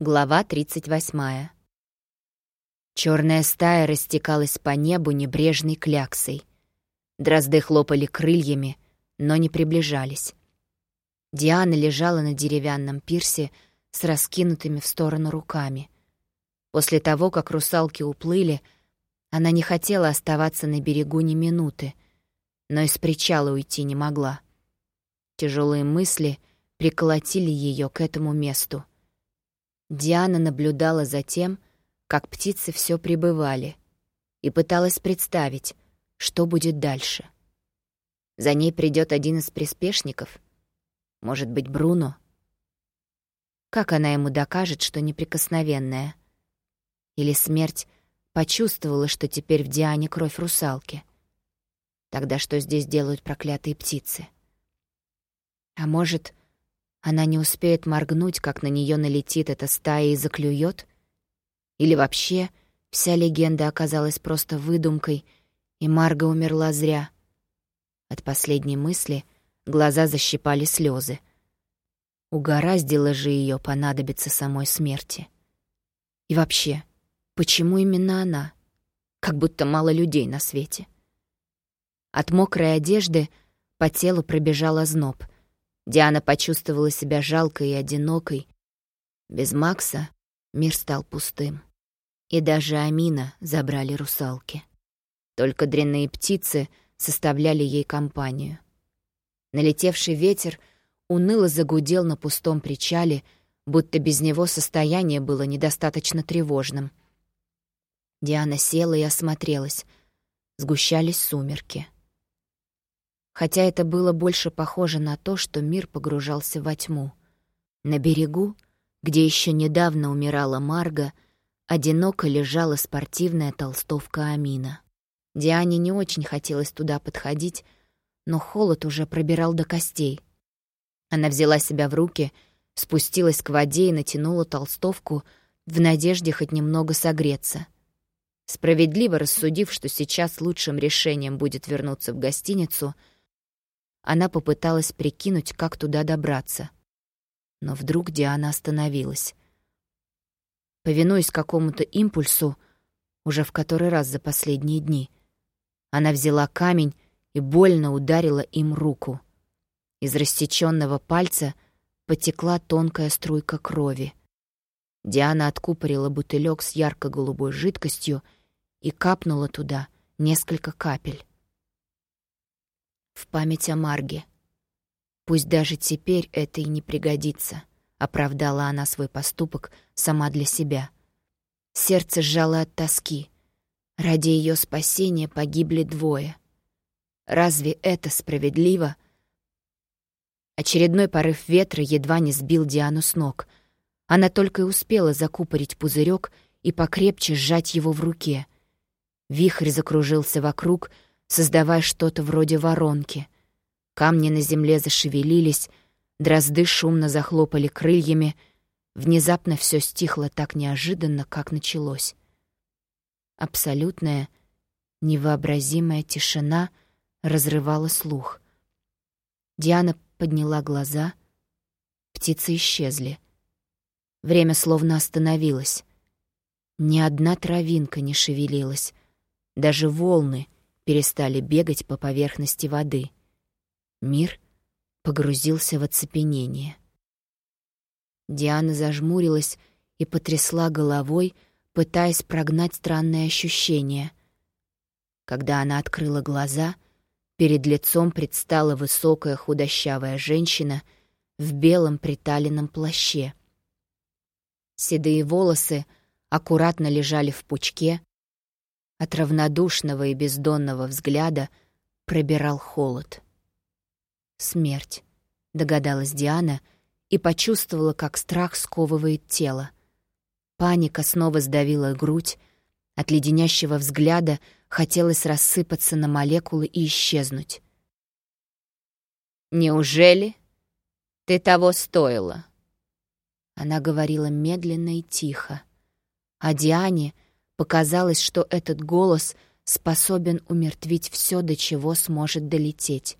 Глава 38. Черная стая растекалась по небу небрежной кляксой. Дрозды хлопали крыльями, но не приближались. Диана лежала на деревянном пирсе с раскинутыми в сторону руками. После того, как русалки уплыли, она не хотела оставаться на берегу ни минуты, но из причала уйти не могла. Тяжелые мысли приколотили ее к этому месту. Диана наблюдала за тем, как птицы все прибывали, и пыталась представить, что будет дальше. За ней придет один из приспешников? Может быть, Бруно? Как она ему докажет, что неприкосновенная? Или смерть почувствовала, что теперь в Диане кровь русалки? Тогда что здесь делают проклятые птицы? А может, она не успеет моргнуть, как на нее налетит эта стая и заклюет? Или вообще вся легенда оказалась просто выдумкой, и Марга умерла зря? От последней мысли глаза защипали слезы. Угораздило же ее понадобиться самой смерти. И вообще, почему именно она? Как будто мало людей на свете. От мокрой одежды по телу пробежал озноб — Диана почувствовала себя жалкой и одинокой. Без Макса мир стал пустым. И даже Амина забрали русалки. Только дрянные птицы составляли ей компанию. Налетевший ветер уныло загудел на пустом причале, будто без него состояние было недостаточно тревожным. Диана села и осмотрелась. Сгущались сумерки хотя это было больше похоже на то, что мир погружался во тьму. На берегу, где еще недавно умирала Марга, одиноко лежала спортивная толстовка Амина. Диане не очень хотелось туда подходить, но холод уже пробирал до костей. Она взяла себя в руки, спустилась к воде и натянула толстовку в надежде хоть немного согреться. Справедливо рассудив, что сейчас лучшим решением будет вернуться в гостиницу — она попыталась прикинуть, как туда добраться. Но вдруг Диана остановилась. Повинуясь какому-то импульсу, уже в который раз за последние дни, она взяла камень и больно ударила им руку. Из рассечённого пальца потекла тонкая струйка крови. Диана откупорила бутылек с ярко-голубой жидкостью и капнула туда несколько капель в память о Марге. Пусть даже теперь это и не пригодится, оправдала она свой поступок сама для себя. Сердце сжало от тоски. Ради ее спасения погибли двое. Разве это справедливо? Очередной порыв ветра едва не сбил Диану с ног. Она только и успела закупорить пузырек и покрепче сжать его в руке. Вихрь закружился вокруг — создавая что-то вроде воронки. Камни на земле зашевелились, дрозды шумно захлопали крыльями. Внезапно все стихло так неожиданно, как началось. Абсолютная, невообразимая тишина разрывала слух. Диана подняла глаза. Птицы исчезли. Время словно остановилось. Ни одна травинка не шевелилась. Даже волны — перестали бегать по поверхности воды. Мир погрузился в оцепенение. Диана зажмурилась и потрясла головой, пытаясь прогнать странное ощущение. Когда она открыла глаза, перед лицом предстала высокая худощавая женщина в белом приталенном плаще. Седые волосы аккуратно лежали в пучке, от равнодушного и бездонного взгляда пробирал холод. «Смерть», — догадалась Диана и почувствовала, как страх сковывает тело. Паника снова сдавила грудь, от леденящего взгляда хотелось рассыпаться на молекулы и исчезнуть. «Неужели ты того стоила?» Она говорила медленно и тихо. А Диане — Показалось, что этот голос способен умертвить все, до чего сможет долететь.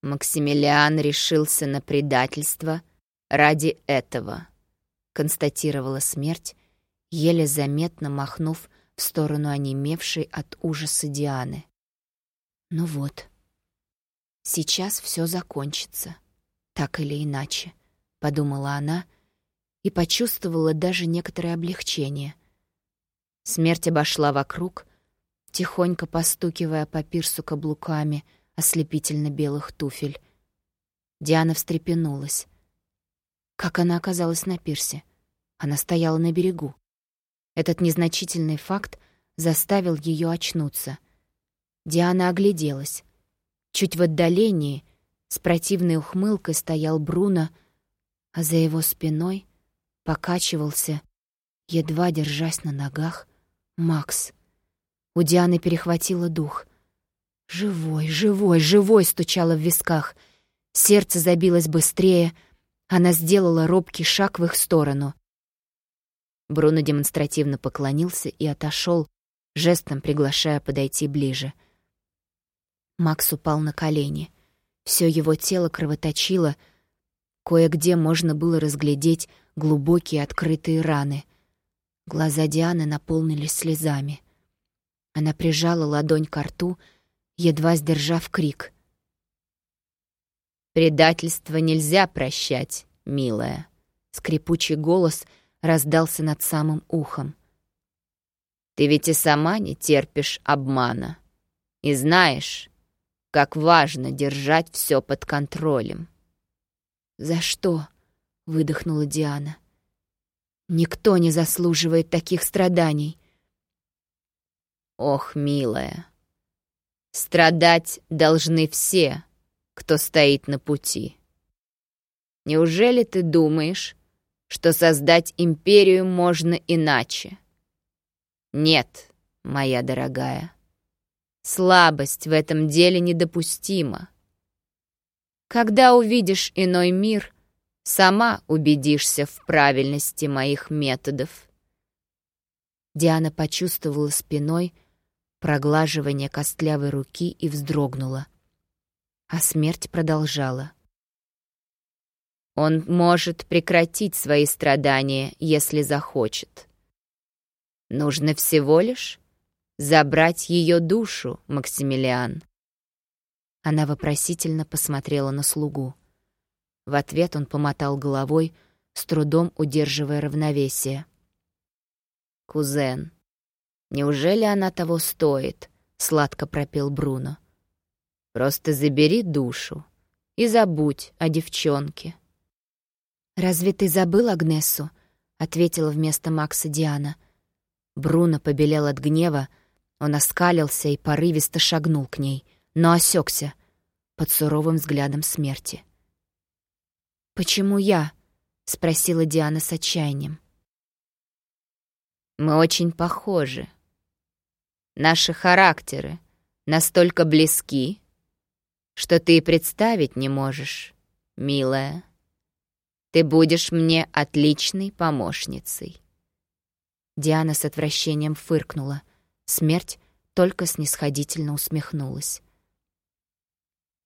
Максимилиан решился на предательство ради этого», — констатировала смерть, еле заметно махнув в сторону онемевшей от ужаса Дианы. «Ну вот, сейчас все закончится, так или иначе», — подумала она и почувствовала даже некоторое облегчение. Смерть обошла вокруг, тихонько постукивая по пирсу каблуками ослепительно-белых туфель. Диана встрепенулась. Как она оказалась на пирсе? Она стояла на берегу. Этот незначительный факт заставил ее очнуться. Диана огляделась. Чуть в отдалении, с противной ухмылкой, стоял Бруно, а за его спиной покачивался, едва держась на ногах, Макс. У Дианы перехватило дух. «Живой, живой, живой!» — стучало в висках. Сердце забилось быстрее. Она сделала робкий шаг в их сторону. Бруно демонстративно поклонился и отошел, жестом приглашая подойти ближе. Макс упал на колени. Все его тело кровоточило. Кое-где можно было разглядеть глубокие открытые раны. Глаза Дианы наполнились слезами. Она прижала ладонь к рту, едва сдержав крик. «Предательство нельзя прощать, милая!» Скрипучий голос раздался над самым ухом. «Ты ведь и сама не терпишь обмана. И знаешь, как важно держать все под контролем». «За что?» — выдохнула Диана. «Никто не заслуживает таких страданий». «Ох, милая, страдать должны все, кто стоит на пути. Неужели ты думаешь, что создать империю можно иначе? Нет, моя дорогая. Слабость в этом деле недопустима. Когда увидишь иной мир, сама убедишься в правильности моих методов. Диана почувствовала спиной проглаживание костлявой руки и вздрогнула. А смерть продолжала. Он может прекратить свои страдания, если захочет. Нужно всего лишь забрать ее душу, Максимилиан. Она вопросительно посмотрела на слугу. В ответ он помотал головой, с трудом удерживая равновесие. «Кузен, неужели она того стоит?» — сладко пропел Бруно. «Просто забери душу и забудь о девчонке». «Разве ты забыл Агнесу?» — ответила вместо Макса Диана. Бруно побелел от гнева, он оскалился и порывисто шагнул к ней, но осекся под суровым взглядом смерти. «Почему я?» — спросила Диана с отчаянием. «Мы очень похожи. Наши характеры настолько близки, что ты представить не можешь, милая». Ты будешь мне отличной помощницей». Диана с отвращением фыркнула. Смерть только снисходительно усмехнулась.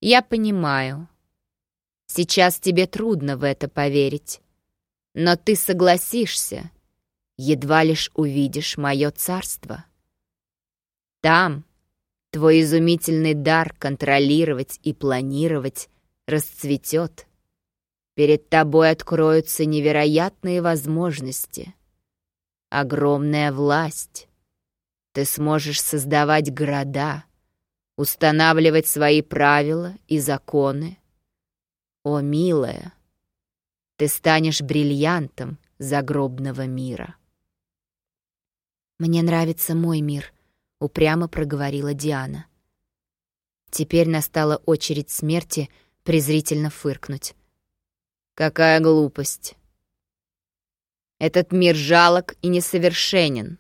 «Я понимаю. Сейчас тебе трудно в это поверить. Но ты согласишься, едва лишь увидишь мое царство. Там твой изумительный дар контролировать и планировать расцветет. Перед тобой откроются невероятные возможности. Огромная власть. Ты сможешь создавать города, устанавливать свои правила и законы. О, милая, ты станешь бриллиантом загробного мира. «Мне нравится мой мир», — упрямо проговорила Диана. Теперь настала очередь смерти презрительно фыркнуть. Какая глупость. Этот мир жалок и несовершенен.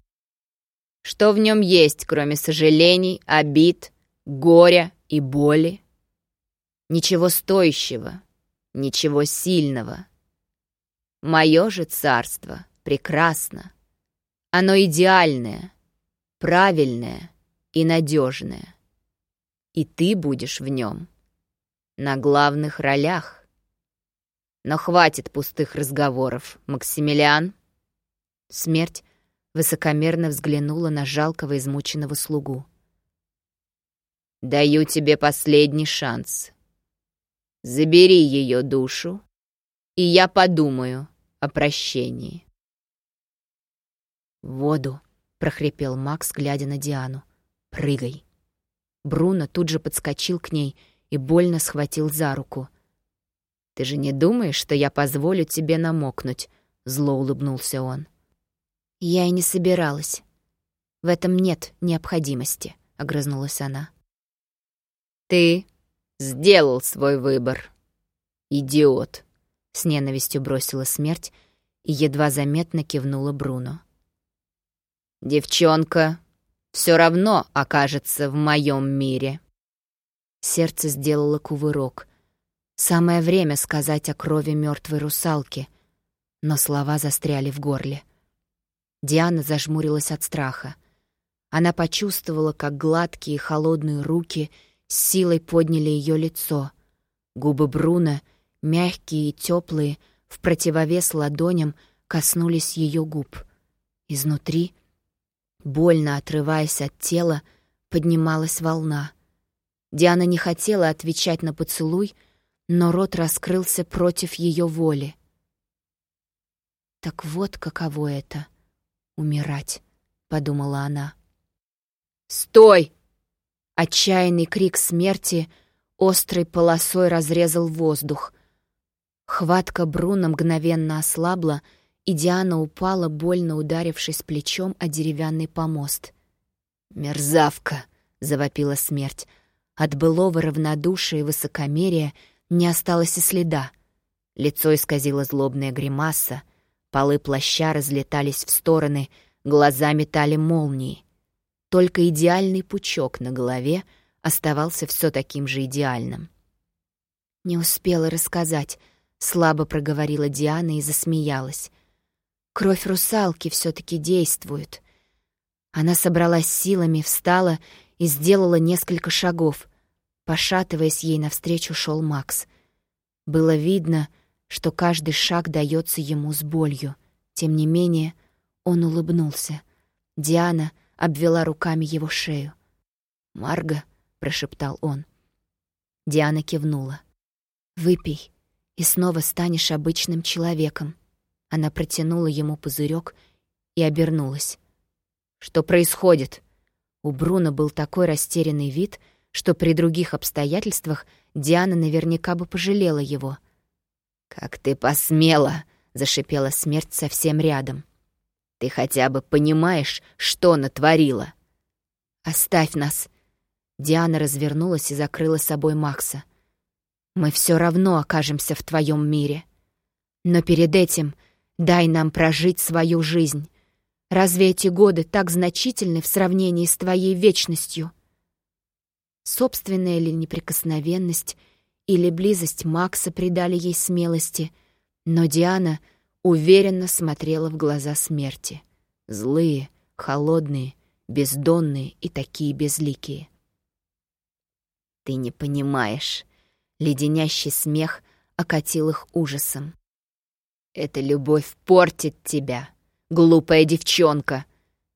Что в нем есть, кроме сожалений, обид, горя и боли? Ничего стоящего, ничего сильного. Мое же царство прекрасно. Оно идеальное, правильное и надежное. И ты будешь в нем на главных ролях. Но хватит пустых разговоров, Максимилиан. Смерть высокомерно взглянула на жалкого измученного слугу. «Даю тебе последний шанс. Забери ее душу, и я подумаю о прощении». «Воду!» — прохрипел Макс, глядя на Диану. «Прыгай!» Бруно тут же подскочил к ней и больно схватил за руку. «Ты же не думаешь, что я позволю тебе намокнуть?» — зло улыбнулся он. «Я и не собиралась. В этом нет необходимости», — огрызнулась она. «Ты сделал свой выбор, идиот!» — с ненавистью бросила смерть и едва заметно кивнула Бруно. «Девчонка все равно окажется в моем мире». Сердце сделало кувырок. Самое время сказать о крови мертвой русалки, но слова застряли в горле. Диана зажмурилась от страха. Она почувствовала, как гладкие холодные руки с силой подняли ее лицо. Губы Бруно, мягкие и теплые, в противовес ладоням, коснулись ее губ. Изнутри Больно отрываясь от тела, поднималась волна. Диана не хотела отвечать на поцелуй, но рот раскрылся против ее воли. «Так вот каково это — умирать», — подумала она. «Стой!» Отчаянный крик смерти острой полосой разрезал воздух. Хватка Бруна мгновенно ослабла — и Диана упала, больно ударившись плечом о деревянный помост. «Мерзавка!» — завопила смерть. От былого равнодушия и высокомерия не осталось и следа. Лицо исказило злобная гримаса, полы плаща разлетались в стороны, глаза метали молнии. Только идеальный пучок на голове оставался все таким же идеальным. «Не успела рассказать», — слабо проговорила Диана и засмеялась. Кровь русалки все таки действует. Она собралась силами, встала и сделала несколько шагов. Пошатываясь ей навстречу, шел Макс. Было видно, что каждый шаг дается ему с болью. Тем не менее, он улыбнулся. Диана обвела руками его шею. «Марга», — прошептал он. Диана кивнула. «Выпей, и снова станешь обычным человеком. Она протянула ему пузырек и обернулась. «Что происходит?» У Бруно был такой растерянный вид, что при других обстоятельствах Диана наверняка бы пожалела его. «Как ты посмела!» — зашипела смерть совсем рядом. «Ты хотя бы понимаешь, что натворила?» «Оставь нас!» Диана развернулась и закрыла собой Макса. «Мы все равно окажемся в твоем мире. Но перед этим Дай нам прожить свою жизнь. Разве эти годы так значительны в сравнении с твоей вечностью? Собственная ли неприкосновенность или близость Макса придали ей смелости, но Диана уверенно смотрела в глаза смерти. Злые, холодные, бездонные и такие безликие. «Ты не понимаешь». Леденящий смех окатил их ужасом. Эта любовь портит тебя, глупая девчонка.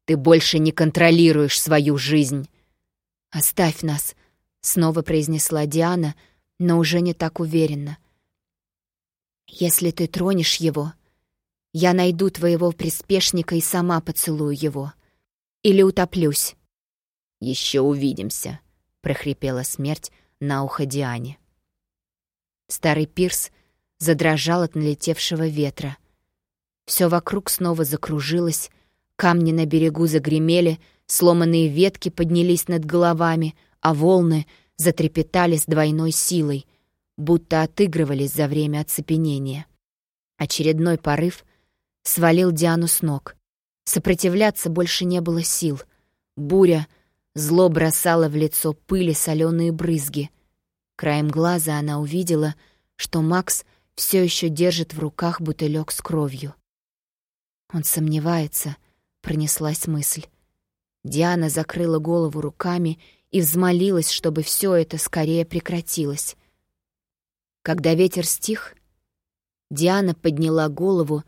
Ты больше не контролируешь свою жизнь. «Оставь нас», — снова произнесла Диана, но уже не так уверенно. «Если ты тронешь его, я найду твоего приспешника и сама поцелую его. Или утоплюсь». «Еще увидимся», — прохрипела смерть на ухо Диане. Старый Пирс — задрожал от налетевшего ветра. Все вокруг снова закружилось, камни на берегу загремели, сломанные ветки поднялись над головами, а волны затрепетали с двойной силой, будто отыгрывались за время оцепенения. Очередной порыв свалил Диану с ног. Сопротивляться больше не было сил. Буря зло бросала в лицо пыли соленые брызги. Краем глаза она увидела, что Макс все еще держит в руках бутылек с кровью. Он сомневается, пронеслась мысль. Диана закрыла голову руками и взмолилась, чтобы все это скорее прекратилось. Когда ветер стих, Диана подняла голову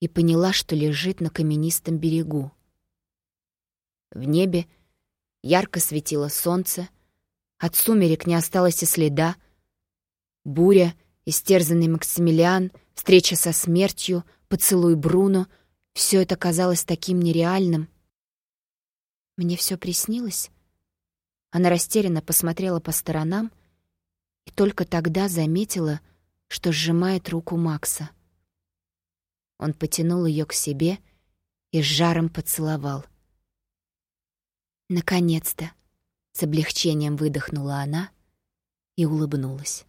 и поняла, что лежит на каменистом берегу. В небе ярко светило солнце, от сумерек не осталось и следа. Буря, истерзанный Максимилиан, встреча со смертью, поцелуй Бруно — все это казалось таким нереальным. Мне все приснилось. Она растерянно посмотрела по сторонам и только тогда заметила, что сжимает руку Макса. Он потянул ее к себе и с жаром поцеловал. «Наконец-то!» — с облегчением выдохнула она и улыбнулась.